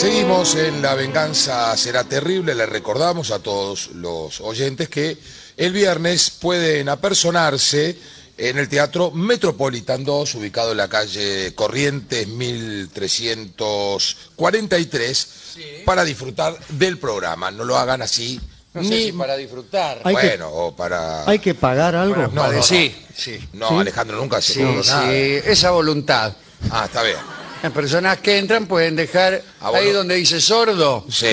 Seguimos en La Venganza Será Terrible. Le recordamos a todos los oyentes que el viernes pueden apersonarse en el Teatro Metropolitan 2, ubicado en la calle Corrientes 1343, para disfrutar del programa. No lo hagan así. No sé ni si para disfrutar. Hay que- bueno, o para... ¿Hay que pagar algo? Bueno, No, sí, sí. No, Alejandro, nunca se Sí, cobró sí, nada. esa voluntad. Ah, está bien. Las personas que entran pueden dejar Ah, ahí bueno. donde dice sordo. Sí.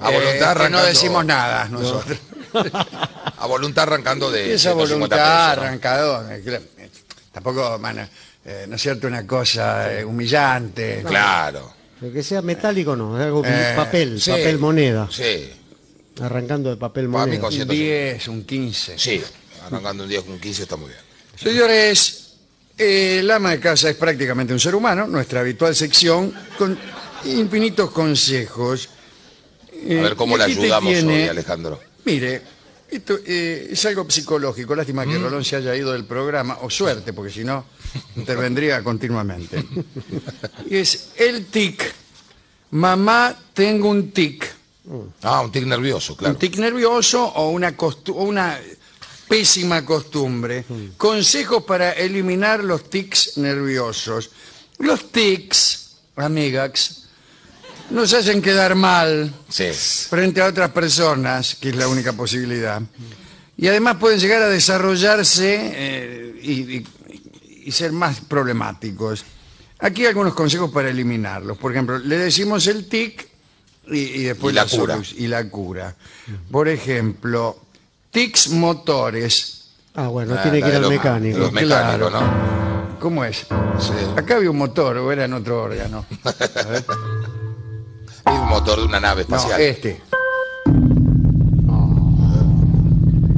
A eh, voluntad que no arrancando, decimos nada nosotros. A voluntad arrancando de esa 150 voluntad pesos, ¿no? claro, eh, Tampoco, mano, eh, ¿no es cierto? Una cosa eh, humillante. Claro. El que sea metálico no, es algo Eh, papel, Sí. papel moneda. Sí. Arrancando de papel Para mí moneda. con- Un 10, un 15. Sí. Arrancando un día con 15 está muy bien. Señores, eh, el ama de casa es prácticamente un ser humano, nuestra habitual sección, con infinitos consejos. A ver cómo Eh, y le ayudamos tiene- hoy, Alejandro. Mire, esto eh, es algo psicológico. Lástima Mm. que Rolón se haya ido del programa, o suerte, porque si no, intervendría continuamente. Y es el tic. Mamá, tengo un tic. Ah, un tic nervioso, claro. Un tic nervioso o una, o una pésima costumbre. Consejos para eliminar los tics nerviosos. Los tics, amigas, nos hacen quedar mal Sí. frente a otras personas, que es la única posibilidad. Y además pueden llegar a desarrollarse eh, y, y- y ser más problemáticos. Aquí algunos consejos para eliminarlos. Por ejemplo, le decimos el tic y, y después Y la cura. solu- y la cura. Por ejemplo, tics motores. Ah, bueno, Ah, tiene la que ir de al los- mecánico. Los mecánicos, Claro. ¿no? ¿Cómo es? Sí. Acá había un motor o era en otro órgano. A ver. Es un motor de una nave No, espacial. este.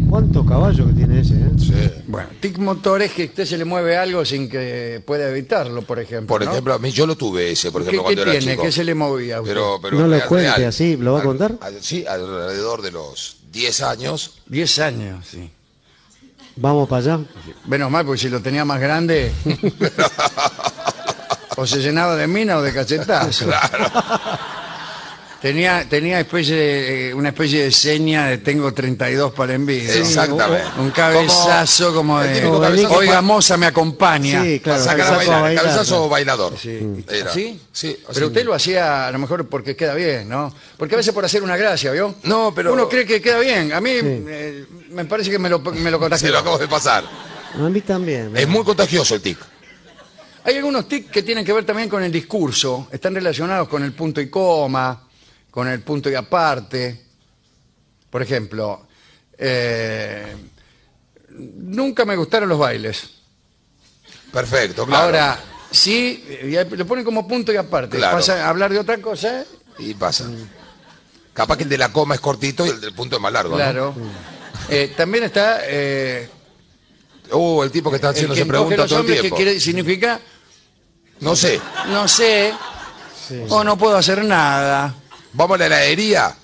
¿Cuánto caballo que tiene ese? eh? Sí. Bueno, tic motor es que a usted se le mueve algo sin que pueda evitarlo, por ejemplo. Por ¿no? ejemplo, a mí yo lo tuve ese, por ¿Qué, ejemplo, qué cuando era tiene? chico. ¿Qué se le movía a usted? Pero, pero No lo real, cuente real. así, ¿lo va a Al- contar? al- sí, alrededor de los 10 años. Diez años, sí. Vamos para allá. Menos mal, porque si lo tenía más grande... o se llenaba de mina o de cachetazo. Tenía, tenía especie de- eh, una especie de seña de tengo 32 para envidia. Exactamente. Un cabezazo como, el de... típico cabezazo Oiga, pa- moza, me acompaña. Sí, claro. Para sacar a cabezazo a bailar, bailar, cabezazo claro. bailador. Sí. Era. ¿Sí? Sí, Pero usted lo hacía a lo mejor porque queda bien, ¿no? Porque a veces por hacer una gracia, ¿vio? No, pero- Uno cree que queda bien. A mí eh, me parece que me lo, me lo Se contagió. lo acabo de pasar. A mí también. Es muy contagioso el tic. Hay algunos tics que tienen que ver también con el discurso. Están relacionados con el punto y coma, con el punto y aparte. Por ejemplo, eh, nunca me gustaron los bailes. Perfecto, claro. Ahora, sí, le ponen como punto y aparte. Claro. Pasa a hablar de otra cosa, Y pasa. Capaz que el de la coma es cortito y el del punto es más largo. ¿no? claro. Eh, también está eh, Uh, el tipo que está haciendo que se pregunta todo el tiempo. quiere, significa No sé. no sé o no puedo hacer nada. Vamos a la heladería,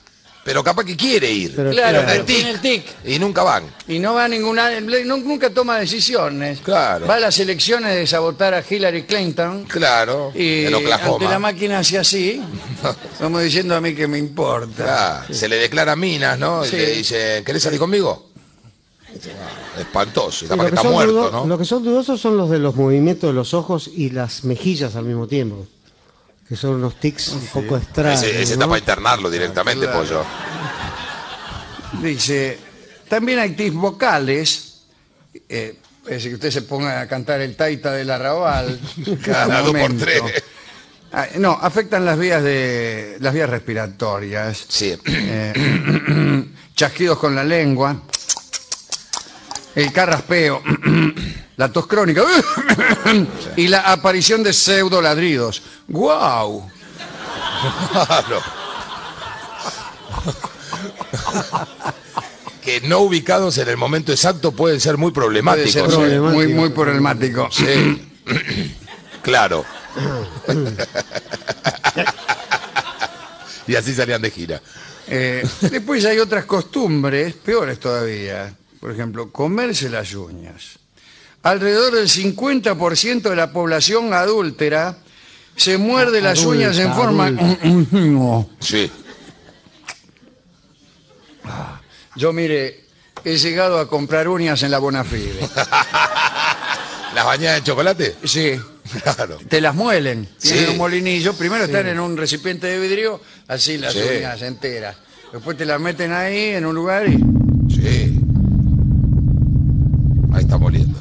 pero capaz que quiere ir. Pero Claro, pero tic. tiene el tic. Y nunca van. Y no va a ninguna, nunca toma decisiones. Claro. Va a las elecciones de sabotar a Hillary Clinton Claro. y en ante la máquina hace así, como diciendo a mí que me importa. Ah, Se le declara minas, ¿no? Sí. Y le dice, ¿querés salir conmigo? Espantoso. Sí, Capaz lo que que está muerto, dudo- ¿no? Lo que son dudosos son los de los movimientos de los ojos y las mejillas al mismo tiempo. Que son unos tics un poco extraños. Ese, ese ¿no? está para internarlo directamente, Claro. pollo. Dice, también hay tics vocales, eh, es decir, que usted se ponga a cantar el taita del arrabal Cada dos por tres. Ah, no, afectan las vías de las vías respiratorias. Sí. Eh, chasquidos con la lengua, el carraspeo, la tos crónica y la aparición de pseudo ladridos. ¡Guau! Claro. que no ubicados en el momento exacto pueden ser muy Puede problemáticos. ser muy, muy problemático. Sí. claro. y así salían de gira. Eh, después hay otras costumbres, peores todavía. Por ejemplo, comerse las uñas. Alrededor del 50% de la población adúltera se muerde las Adulta, uñas en forma... adulta. Sí. Yo, mire, he llegado a comprar uñas en la Bonafide. ¿Las bañadas de chocolate? Sí, Claro. te las muelen. Tienen Sí. un molinillo. Primero están en un recipiente de vidrio, así las Sí. uñas enteras. Después te las meten ahí en un lugar y... Sí. Ahí está moliendo.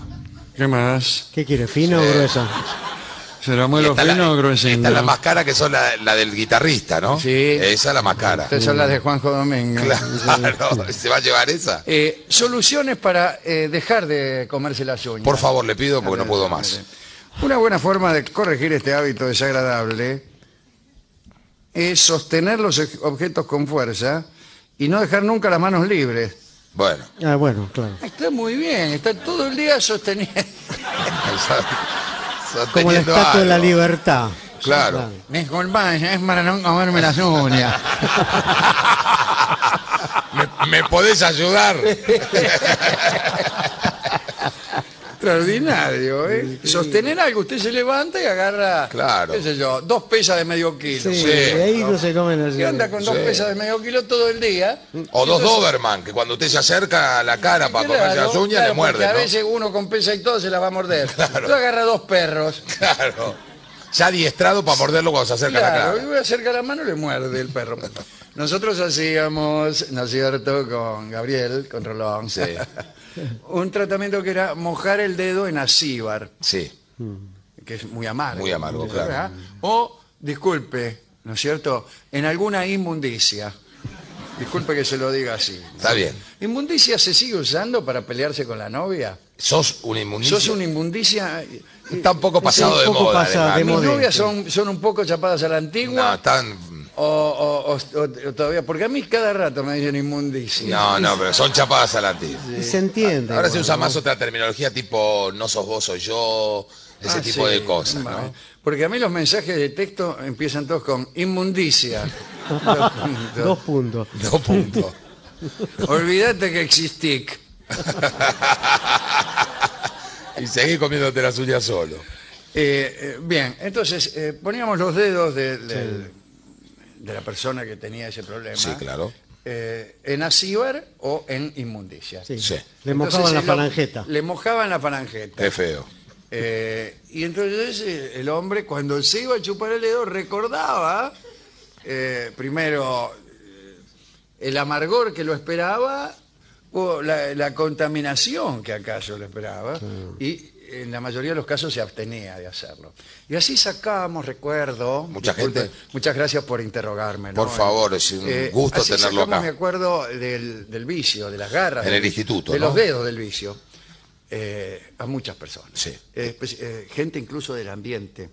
¿Qué más? ¿Qué quiere? ¿Fino o gruesa? ¿Se la Y muelo fino la, o gruesito? Esta es la más cara que son la, la del guitarrista, ¿no? Sí. Esa es la más cara. Estas son las de Juanjo Domingo. Claro. ¿Se va a llevar esa? Eh, soluciones para eh, dejar de comerse las uñas. Por favor, le pido porque no puedo más. Una buena forma de corregir este hábito desagradable es sostener los objetos con fuerza y no dejar nunca las manos libres. Bueno. Ah, bueno, claro. Está muy bien, está todo el día sosteniendo. Como la estatua de la libertad. Claro. Disculpa, es para no comerme las uñas. ¿Me, me podés ayudar? Extraordinario, ¿eh? Sostener algo, usted se levanta y agarra, Claro. qué sé yo, dos pesas de medio kilo. Sí, ahí no se comen las ¿Qué anda con dos Sí. pesas de medio kilo todo el día? O dos Doberman, que cuando usted se acerca a la cara para comerse Claro, las uñas, claro, le muerde, a ¿no? veces uno con pesa y todo se las va a morder. Tú agarra dos perros. Claro. Ya adiestrado para morderlo cuando se acerca la Claro, y cara. voy a acercar la mano y le muerde el perro. Nosotros hacíamos, ¿no es cierto?, con Gabriel, con Rolón, Sí. un tratamiento que era mojar el dedo en acíbar, Sí. que es muy amargo. Muy amargo, claro. ¿verdad? O, disculpe, ¿no es cierto?, en alguna inmundicia. Disculpe que se lo diga así. Está bien. ¿Inmundicia se sigue usando para pelearse con la novia? Sos un inmundicio. ¿Sos una inmundicia? Está un poco pasado un de poco moda. pasado además, de. Mis moda. novias son, son un poco chapadas a la antigua. No, están... O, o- o- o- o todavía, porque a mí cada rato me dicen inmundicia. No, no, pero son chapadas a la antigua. Y se entiende. Ahora se usa ¿no? más otra terminología tipo no sos vos, soy yo, ese Ah, tipo sí, de cosas, vale. ¿no? Porque a mí los mensajes de texto empiezan todos con inmundicia. Dos puntos. Dos puntos. Dos puntos. Olvídate que existí. Y seguí comiéndote las uñas solo. Eh, eh, bien, entonces eh, poníamos los dedos de, la persona que tenía ese problema. Sí, claro. eh, en acíbar o en inmundicia. Sí. Sí. Le Entonces, mojaban la falangeta. Le mojaban la falangeta. Qué feo. Eh, y entonces el hombre cuando se iba a chupar el dedo recordaba eh, primero el amargor que lo esperaba o la, la contaminación que acaso lo esperaba y en la mayoría de los casos se abstenía de hacerlo. Y así sacábamos, recuerdo... Mucha gente- Muchas gracias por interrogarme. ¿no? Por favor, es un gusto así tenerlo sacamos, acá. me acuerdo del, del vicio, de las garras. En del el instituto, De ¿no? los dedos del vicio. eh, a muchas personas. Sí. Eh, eh, gente incluso del ambiente.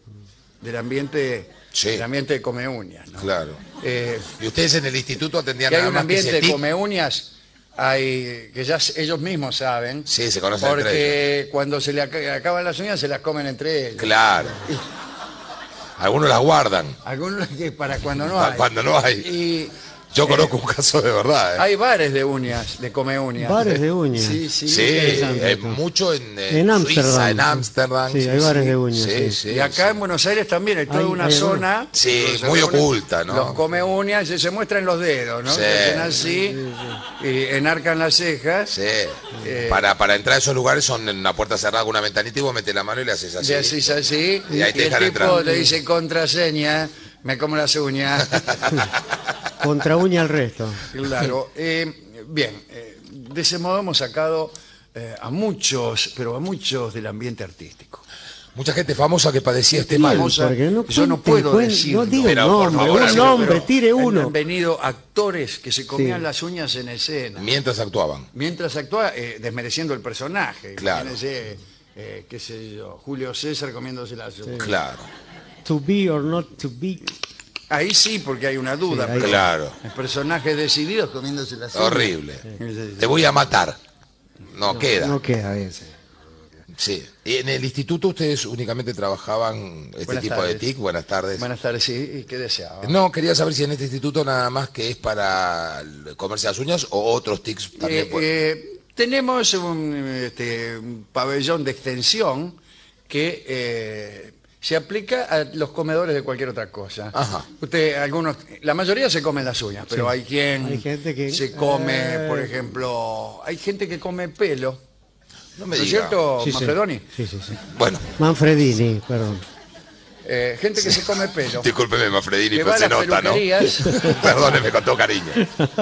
Del ambiente, Sí. del ambiente de come uñas. ¿no? Claro. Eh, Y ustedes en el instituto atendían que hay nada un más que ambiente de tic. come uñas hay, que ya ellos mismos saben. Sí, se conocen entre Porque cuando se le ac- acaban las uñas se las comen entre ellos. Claro. Algunos las guardan Algunos que para cuando no Pa- hay. cuando no hay. Y Yo conozco un caso de verdad. ¿eh? hay bares de uñas, de come uñas. Bares de uñas. Sí, sí. sí, esto. mucho en, eh, En Ámsterdam. Suiza, en Ámsterdam. Sí, hay bares de uñas, Sí, sí. sí, Y acá sí. en Buenos Aires también hay toda Hay- una hay zona. Sí, muy oculta, ¿no? Los come uñas y se muestran los dedos, ¿no? Sí. Se hacen así, y enarcan las cejas. Sí. Eh, para, para entrar a esos lugares son en una puerta cerrada con una ventanita y vos metes la mano y le haces así. Y así, así. Y ahí te el dejan tipo entrar. le dice contraseña, me como las uñas. Contra uña al resto. claro. Eh, bien, eh, de ese modo hemos sacado eh, a muchos, pero a muchos del ambiente artístico. Mucha gente famosa que padecía este mal. Famosa, no yo no puedo decirlo. no diga Pero, por nombre, favor, un nombre, tire han- uno. Han venido actores que se comían Sí. las uñas en escena. Mientras actuaban. Mientras actúa eh, desmereciendo el personaje. Claro. Eh, qué sé yo, Julio César comiéndose las uñas. Claro. To be or not to be. Ahí sí, porque hay una duda. Sí, ahí- pero Claro. personajes decididos comiéndose las uñas. Horrible. Sí, Te voy a matar. No, queda. No queda ese. Sí. Y en el instituto ustedes únicamente trabajaban este Buenas tipo tardes. de TIC. Buenas tardes. Buenas tardes, sí. ¿Y qué deseaba? No, quería saber si en este instituto nada más que es para el- comerse las uñas o otros tics también. Eh, pueden- eh, tenemos un, este, un pabellón de extensión que eh, se aplica a los comedores de cualquier otra cosa. Ajá. Usted, algunos, la mayoría se comen las uñas, pero hay quien Hay gente que- se come, Eh. por ejemplo, hay gente que come pelo. No ¿No me es diga. cierto, Sí, sí. Manfredoni? Sí, sí, sí. Bueno, Manfredini, perdón. Eh, gente que se come pelo. discúlpeme, Manfredini, pero se nota, ¿no? Perdóneme con todo cariño.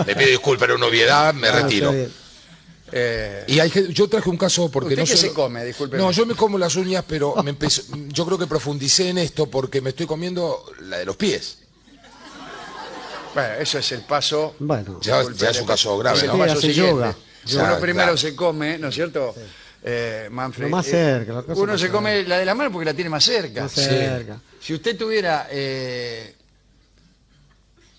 Le pido disculpas, era una obviedad, me Ah, retiro. Eh, Y hay, yo traje un caso porque ¿Usted no qué solo- se come? Discúlpeme. No, yo me como las uñas, pero me yo creo que profundicé en esto porque me estoy comiendo la de los pies. bueno, eso es el paso. Bueno, Ya, Disculpe, ya es un caso grave, es el ¿no? Sí, paso hace siguiente. yoga. Uno primero claro. se come, ¿no es cierto? Eh, Manfred. Lo más eh, cerca, la cosa uno más se cerca. come la de la mano porque la tiene más cerca. Más Sí. cerca. Si usted tuviera. eh,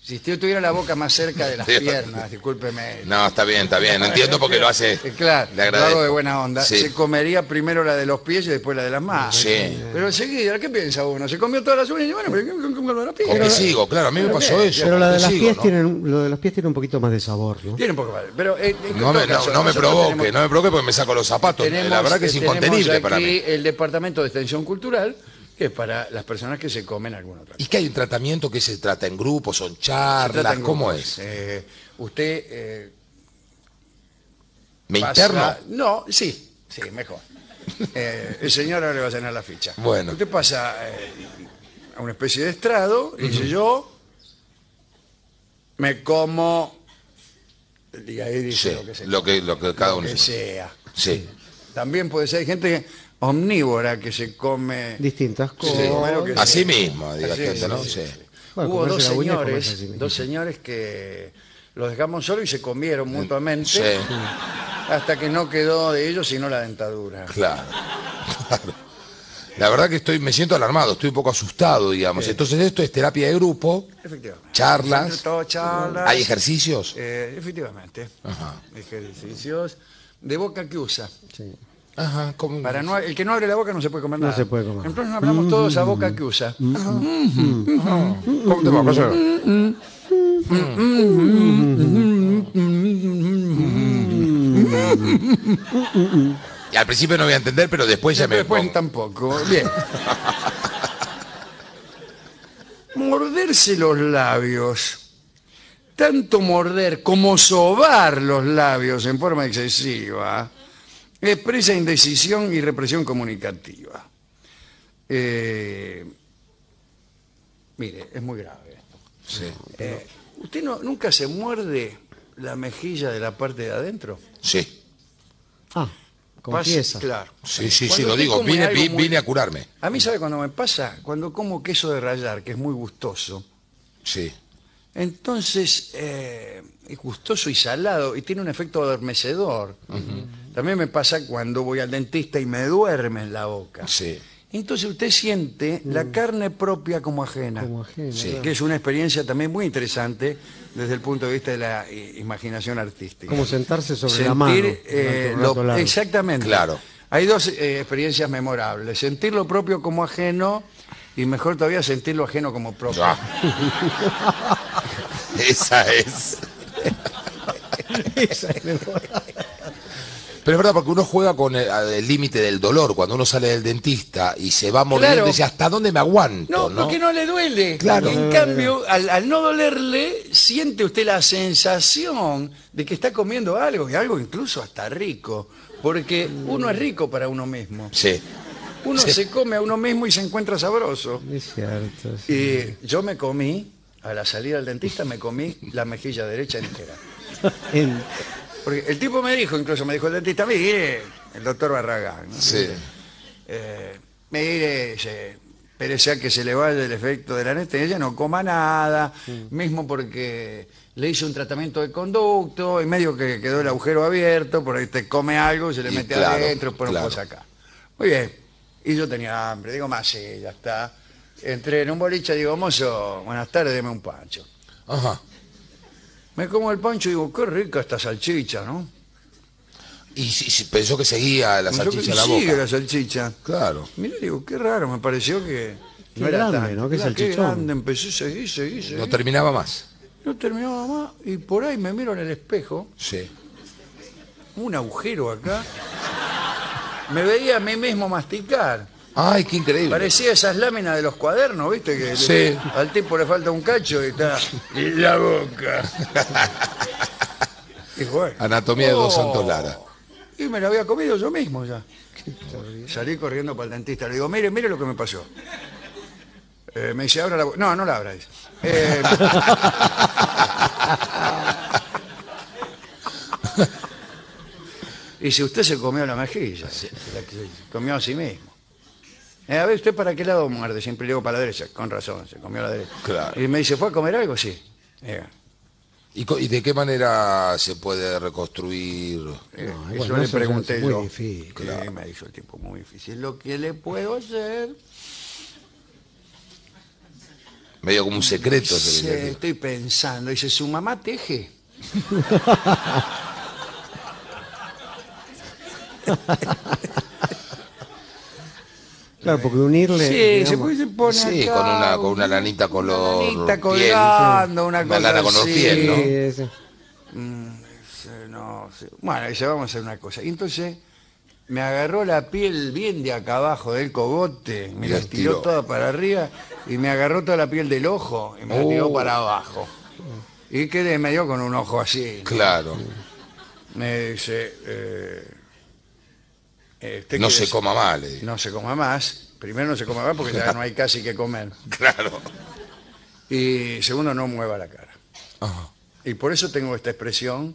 si usted tuviera la boca más cerca de las Sí. piernas, discúlpeme. No, está bien, está bien. Entiendo porque lo hace. Eh, claro, le lo agradezco. hago de buena onda. Sí. Se comería primero la de los pies y después la de las manos. Sí. Pero enseguida, ¿qué piensa uno? Se comió todas las uñas y bueno, pero ¿qué con la de los pies? Con que sigo, claro, a mí me Pero pasó eso. Pero la de las sigo, pies ¿no? tienen, lo de los pies tiene un poquito más de sabor, ¿no? Tiene un poco más. Pero eh, en No me, no, caso, no me provoque, tenemos- no me provoque porque me saco los zapatos. tenemos, la verdad que es eh, incontenible para mí. el Departamento de Extensión Cultural, que es para las personas que se comen alguna otra cosa. ¿Y qué hay un tratamiento que se trata en grupos, son charlas? en ¿Cómo grupos. es? Eh, usted eh, ¿Me pasa- interno? No, sí, sí, mejor. Eh, el señor ahora le va a llenar la ficha. Bueno. Usted pasa eh, a una especie de estrado y dice yo me como y ahí dice Sí, lo que se lo que, lo que cada uno que se- sea. Sí. También puede ser hay gente omnívora que se come Distintas Sí. cosas. Bueno, que Así sí. mismo, diga Así, gente, ¿no? sí, Sí. sí. Bueno, Hubo dos señores, sí dos señores que los dejamos solos y se comieron mutuamente Sí, hasta que no quedó de ellos sino la dentadura. claro. Claro. La verdad que estoy, me siento alarmado, estoy un poco asustado, digamos. Entonces esto es terapia de grupo, Efectivamente. charlas. Charlas. ¿Hay ejercicios? Eh, efectivamente. Ajá. Ejercicios de boca que usa. Sí. Ajá, ¿cómo? Para no, el que no abre la boca no se puede comer No nada. se puede comer. Entonces hablamos todos a boca que usa. ¿Cómo te va a pasar? Y al principio no voy a entender, pero después ya me Después pongo. tampoco. Bien. Morderse los labios. Tanto morder como sobar los labios en forma excesiva expresa indecisión y represión comunicativa. Eh, mire, es muy grave esto. Sí. Eh, ¿Usted no- nunca se muerde la mejilla de la parte de adentro? Sí, Ah, Pasa- confiesa. Claro. sí, sí, sí, lo digo. Vine, muy- vine a curarme. A mí, ¿sabe cuando me pasa? Cuando como queso de rallar, que es muy gustoso. Sí. Entonces, eh, es gustoso y salado y tiene un efecto adormecedor. También me pasa cuando voy al dentista y me duerme en la boca. Sí. Entonces usted siente la carne propia como ajena. Como ajena, Sí. claro. Que es una experiencia también muy interesante desde el punto de vista de la eh, imaginación artística. Como sentarse sobre Sentir, la mano. eh, durante un lo- largo. exactamente. Claro. Hay dos eh, experiencias memorables. Sentir lo propio como ajeno y mejor todavía sentir lo ajeno como propio. Ah. Esa es. Pero es verdad, porque uno juega con el límite del dolor. Cuando uno sale del dentista y se va mordiendo, Claro. dice, ¿hasta dónde me aguanto? No, No, porque no le duele. Claro. En cambio, al, al no dolerle, siente usted la sensación de que está comiendo algo, y algo incluso hasta rico. Porque uno es rico para uno mismo. Sí. Uno Sí. se come a uno mismo y se encuentra sabroso. Es cierto. sí. Y yo me comí, a la salida del dentista, me comí la mejilla derecha entera. Porque el tipo me dijo, incluso me dijo el dentista, mire, el doctor Barragán, ¿no? Sí. Eh, mire, dice, pero sea que se le vaya el efecto de la anestesia, no coma nada, mismo porque le hice un tratamiento de conducto y medio que quedó el agujero abierto, por ahí te come algo, se le Y mete claro, adentro, pero claro. puedo sacar. Muy bien, y yo tenía hambre, digo, más sí, ya está. Entré en un boliche, digo, mozo, buenas tardes, deme un pancho. Ajá. Me como el pancho y digo, qué rica esta salchicha, ¿no? Y sí, pensó que seguía la Pensó que salchicha en la sigue boca. la salchicha. Claro. Mira, digo, qué raro, me pareció que Qué grande, ¿no? Qué Claro, salchichón. grande, empecé a seguir, seguir, seguir. No terminaba más. No terminaba más y por ahí me miro en el espejo, Sí. un agujero acá. Me veía a mí mismo masticar. Ay, qué increíble. Parecía esas láminas de los cuadernos, ¿viste? Que Sí. al tipo le falta un cacho y está en la boca. y bueno. Anatomía de dos Oh. santos Lara. Y me lo había comido yo mismo ya. Salí corriendo para el dentista. Le digo, mire, mire lo que me pasó. Eh, me dice, abra la boca. No, no la abra. dice. Eh, y si usted se comió la mejilla, la se comió a sí mismo. Eh, a ver, ¿usted para qué lado muerde? Siempre le digo para la derecha. Con razón, se comió a la derecha. Claro. Y me dice, ¿fue a comer algo? Sí. Eh, ¿Y, co- y de qué manera se puede reconstruir? eh, No, eso bueno, le eso pregunté muy yo. difícil. Sí, me dijo el tipo, muy difícil. Lo que le puedo hacer... Medio como un secreto. se Sí, que- estoy pensando. Dice, ¿su mamá teje? Claro, porque unirle. Sí, se puede se pone Sí, acá con una, con una lanita color lanita piel. colgando, una Una cosa lana color así. piel, ¿no? Sí, no, sí. Bueno, dice, vamos a hacer una cosa. Y entonces me agarró la piel bien de acá abajo del cogote, me la estiró. toda para arriba y me agarró toda la piel del ojo y me la tiró Oh. para abajo. Y quedé medio con un ojo así. Claro. Me dice, eh, eh, ¿usted No se coma mal. le digo. no se coma más. Primero no se coma más porque ya no hay casi que comer. Claro. Y segundo, no mueva la cara. Ajá. Y por eso tengo esta expresión,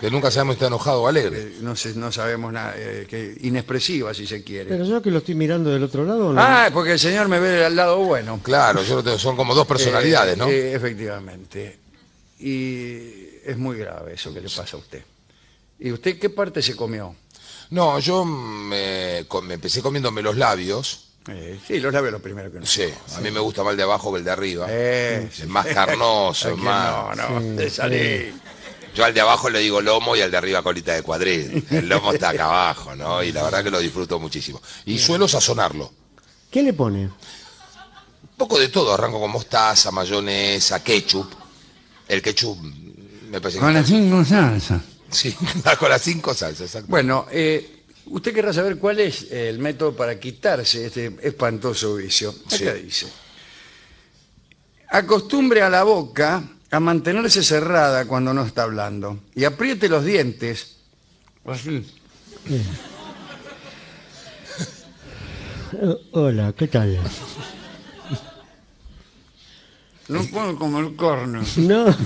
Que nunca sabemos si está enojado o alegre. eh, no, sé, no sabemos nada, eh, que inexpresiva si se quiere. Pero yo que lo estoy mirando del otro lado. ¿no? Ah, porque el señor me ve al lado bueno. Claro, yo tengo, son como dos personalidades, Eh, ¿no? eh, efectivamente. Y es muy grave eso que le pasa a usted. ¿Y usted qué parte se comió? No, yo me, empecé comiéndome los labios. Eh, sí, los labios lo primero que uno. Sí, a mí me gusta más el de abajo que el de arriba. Eh, Es más carnoso, ¿a es más... No, no, Sí, de salir. Yo al de abajo le digo lomo y al de arriba colita de cuadril. El lomo está acá abajo, ¿no? Y la verdad que lo disfruto muchísimo. Y suelo sazonarlo. ¿Qué le pone? Un poco de todo, arranco con mostaza, mayonesa, ketchup. El ketchup me parece que... Con las cinco salsas. Sí, con las cinco salsas, exacto. Bueno, eh, usted querrá saber cuál es el método para quitarse este espantoso vicio. Acá Sí. dice. Acostumbre a la boca a mantenerse cerrada cuando no está hablando y apriete los dientes. Así. Hola, ¿qué tal? No puedo como el corno. No.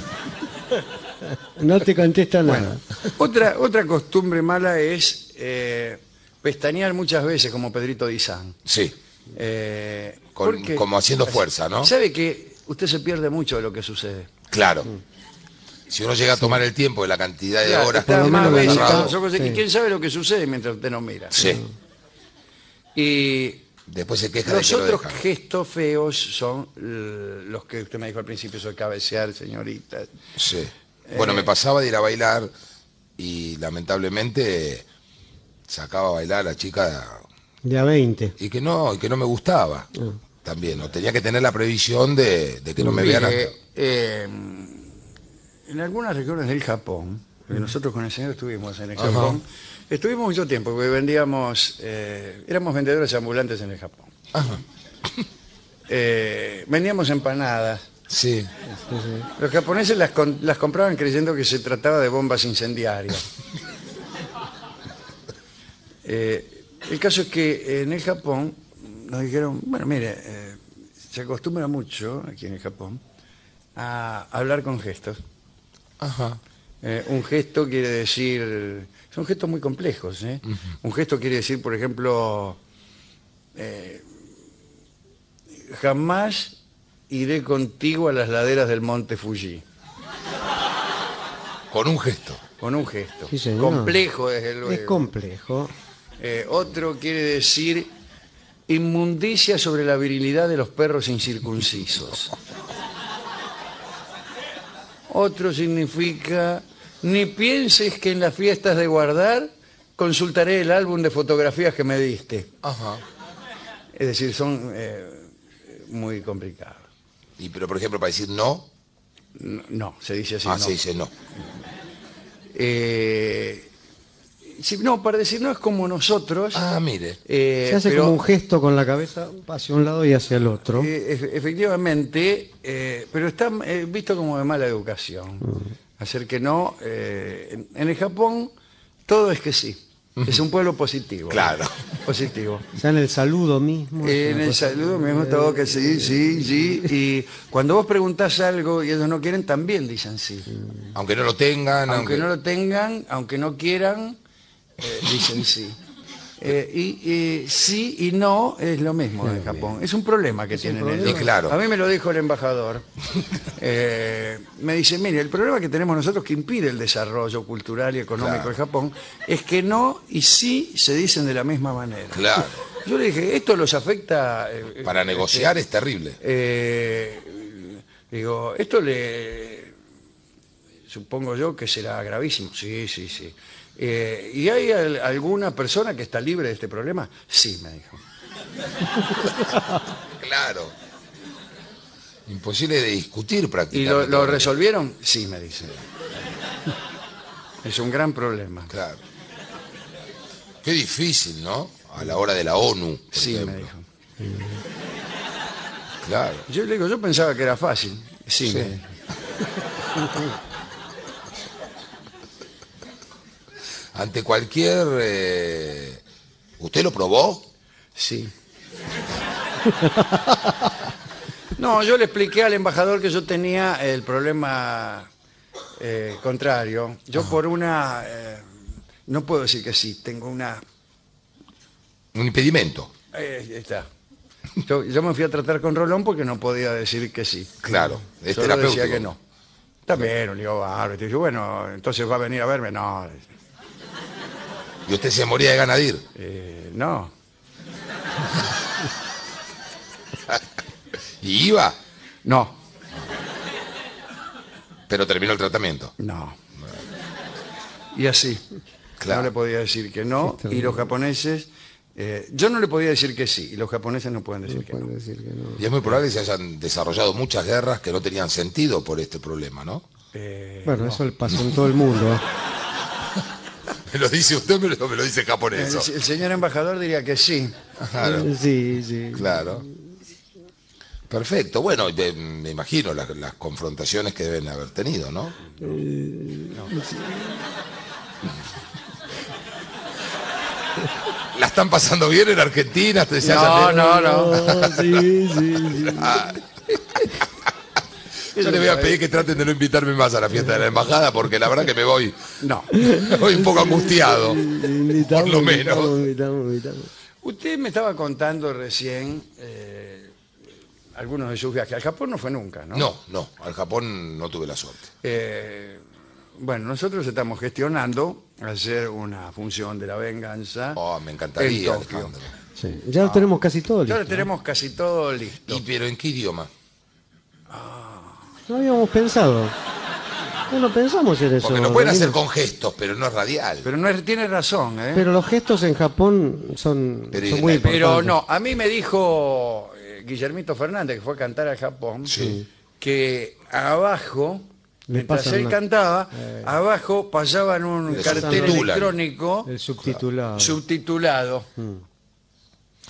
No te contesta nada. Bueno, otra, otra costumbre mala es eh, pestañear muchas veces como Pedrito Dizán. Sí, Eh, con- porque- como haciendo fuerza, ¿no? Sabe que usted se pierde mucho de lo que sucede. Claro. Si uno llega a tomar el tiempo de la cantidad de Claro, horas está por lo más menos veces la con mitad. los ojos- Sí. Y quién sabe lo que sucede mientras usted no mira. Sí. Y Después se queja los de que lo otros dejan. gestos feos son eh, los que usted me dijo al principio, soy cabecear, señorita. Sí. Bueno, Eh. me pasaba de ir a bailar y lamentablemente sacaba a bailar a la chica De a 20. y que no, y que no me gustaba. También, o tenía que tener la previsión de, de que no me vean Mire, hasta- eh, en algunas regiones del Japón, porque nosotros con el señor estuvimos en el Japón, estuvimos mucho tiempo, porque vendíamos, eh, éramos vendedores ambulantes en el Japón. Ajá. Eh, vendíamos empanadas. Sí. Los japoneses las, con- las compraban creyendo que se trataba de bombas incendiarias. Eh, el caso es que en el Japón nos dijeron, bueno, mire, eh, se acostumbra mucho aquí en el Japón a hablar con gestos. Ajá. Eh, un gesto quiere decir, son gestos muy complejos. ¿eh? Un gesto quiere decir, por ejemplo, eh, jamás iré contigo a las laderas del monte Fuji. Con un gesto. Con un gesto. Sí, señor. Complejo, desde luego. Es complejo. Eh, otro quiere decir inmundicia sobre la virilidad de los perros incircuncisos. Otro significa ni pienses que en las fiestas de guardar consultaré el álbum de fotografías que me diste. Ajá. Es decir, son eh, muy complicados. Y pero por ejemplo para decir no, No, no, se dice así. ah, no. se dice no. Eh, sí, no, para decir no es como nosotros. Ah, mire. eh, Se hace pero, como un gesto con la cabeza hacia un lado y hacia el otro. eh, efe- efectivamente, eh, pero está eh, visto como de mala educación. Hacer que no. eh, en, en el Japón todo es que sí. Es un pueblo positivo. Claro. Positivo. Ya en el saludo mismo. En el saludo mismo todo que sí, sí, sí. Y cuando vos preguntás algo y ellos no quieren, también dicen sí. Aunque no lo tengan, Aunque no lo tengan, aunque no quieran, eh, dicen sí. Eh, y y sí y no es lo mismo en Japón. Es un problema que tienen problema. ellos. Y claro. A mí me lo dijo el embajador. Eh, me dice, mire, el problema que tenemos nosotros que impide el desarrollo cultural y económico Claro. de Japón es que no y sí se dicen de la misma manera. Claro. Yo le dije, esto los afecta... eh, Para eh, negociar es terrible. eh, digo, esto le... Supongo yo que será gravísimo. Sí, sí, sí. Eh, ¿Y hay al- alguna persona que está libre de este problema? Sí, me dijo. Claro. Imposible de discutir ¿Y lo, prácticamente. lo resolvieron? Sí, me dice. Es un gran problema. Claro. Qué difícil, ¿no? A la hora de la ONU. por Sí, me dijo. Claro. Yo le digo, yo pensaba que era fácil. Sí, Sí. me dijo. Ante cualquier... eh, ¿Usted lo probó? Sí. No, yo le expliqué al embajador que yo tenía el problema eh, contrario. Yo por una... eh, no puedo decir que sí, tengo una... Un impedimento. eh, ahí está. Yo, yo me fui a tratar con Rolón porque no podía decir que sí. Claro. Es Solo terapéutico. decía que no. También, le digo, bárbaro. Y dije, bueno, entonces va a venir a verme. No, Y usted se moría de ganas de ir. eh, no. Y iba, No, pero terminó el tratamiento. no. Y así. Claro. No le podía decir que no. Y los japoneses... eh, yo no le podía decir que sí. Y los japoneses no pueden decir que no. Puede decir que no. Y es muy probable que se hayan desarrollado muchas guerras que no tenían sentido por este problema, ¿no? Eh, Bueno, eso le pasa en todo el mundo. ¿Me lo dice usted me lo, me lo dice japonés? el señor embajador diría que sí. Claro, Sí, sí. claro. Perfecto. Bueno, de- me imagino las, las confrontaciones que deben haber tenido, ¿no? ¿La están pasando bien en Argentina? ¿Se No, no, no. Oh, sí, sí, sí. Yo le voy a pedir que traten de no invitarme más a la fiesta de la embajada porque la verdad que me voy, No. me voy un poco angustiado. Invitamos, Por lo menos. invitamos, invitamos, invitamos. Usted me estaba contando recién eh, algunos de sus viajes. Al Japón no fue nunca, ¿no? No, no, al Japón no tuve la suerte. Eh, bueno, nosotros estamos gestionando hacer una función de la venganza. Oh, me en encantaría, Tokio. Alejandro. Sí, Ya lo tenemos casi todo Ya listo. lo tenemos casi todo listo. ¿Y pero en qué idioma? No habíamos pensado. No, no pensamos en eso. Porque lo pueden hacer con gestos, pero no es radial. Pero no es- tiene razón, ¿eh? Pero los gestos en Japón son, Pero y son en muy la- importantes. Pero no, a mí me dijo eh, Guillermito Fernández, que fue a cantar a Japón, que abajo, Le mientras pasan él una- cantaba, ababan pasaban un Le cartel subtitulan. electrónico El subtitulado. subtitulado.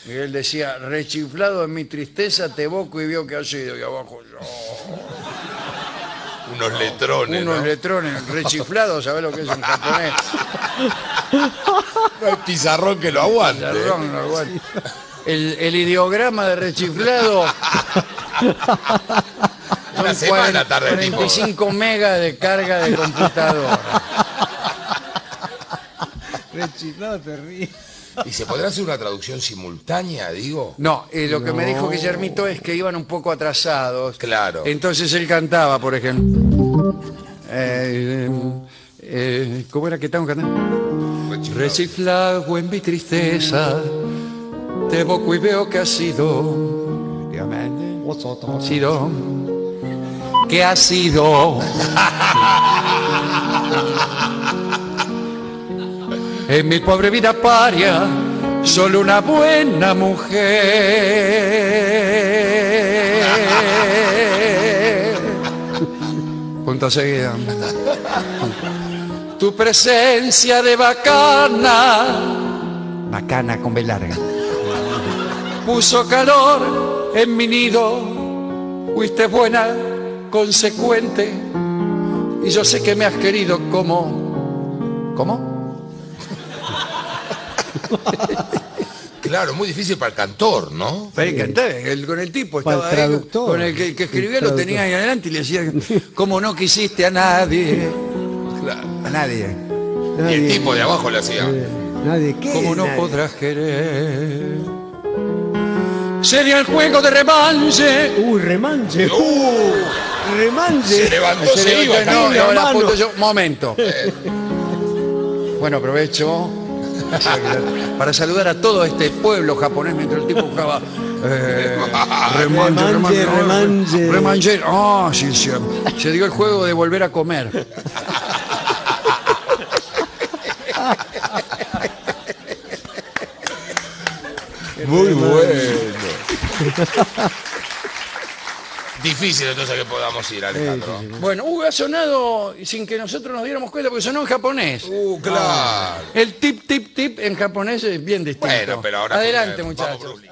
Y él decía, rechiflado en mi tristeza, te evoco y veo que ha sido. Y abajo, yo, Unos letrones, unos ¿no? letrones rechiflados, ¿sabes lo que es un japonés? No hay pizarrón que lo aguante. Perdón, no aguanto. El, el ideograma de rechiflado. Una semana 40 tarde el tipo. 45 megas de carga de computadora. Rechiflado te ríes. ¿Y se podrá hacer una traducción simultánea, digo? No, eh, lo que me dijo Guillermito es que iban un poco atrasados. Claro. Entonces él cantaba, por ejemplo. Eh, eh, ¿Cómo era que estaban cantando? Reciclado en mi tristeza, te evoco y veo que ha sido. Sido. Que ha sido. En mi pobre vida paria, solo una buena mujer. Punto seguido. tu presencia de bacana, bacana con B larga, puso calor en mi nido, fuiste buena, consecuente, y yo sé que me has querido como... ¿Cómo? Claro, muy difícil para el cantor, ¿no? Pero el cantar, el- con el tipo Para el estaba ahí, traductor. con el que, que escribía El lo tenía ahí adelante y le decía, como no quisiste a nadie, Claro. a nadie, Y el tipo de abajo le hacía. Nadie, ¿qué? como no Nadie. podrás querer. Sería el juego de revanche. Uy, remanche. ¡Uh! remanche. Se levantó, Se se iba. levanta, no, no, la yo. Momento. Bueno, aprovecho para saludar a todo este pueblo japonés mientras el tipo buscaba eh, remanche, Remanche, remanche. remanche. Ah, sí, sí. Se dio el juego de volver a comer. Muy bueno. Difícil entonces que podamos ir, Alejandro. Bueno, uh, ha sonado sin que nosotros nos diéramos cuenta porque sonó en japonés. Uh, claro. El tip, tip, tip en japonés es bien distinto. Bueno, pero ahora Adelante, muchachos.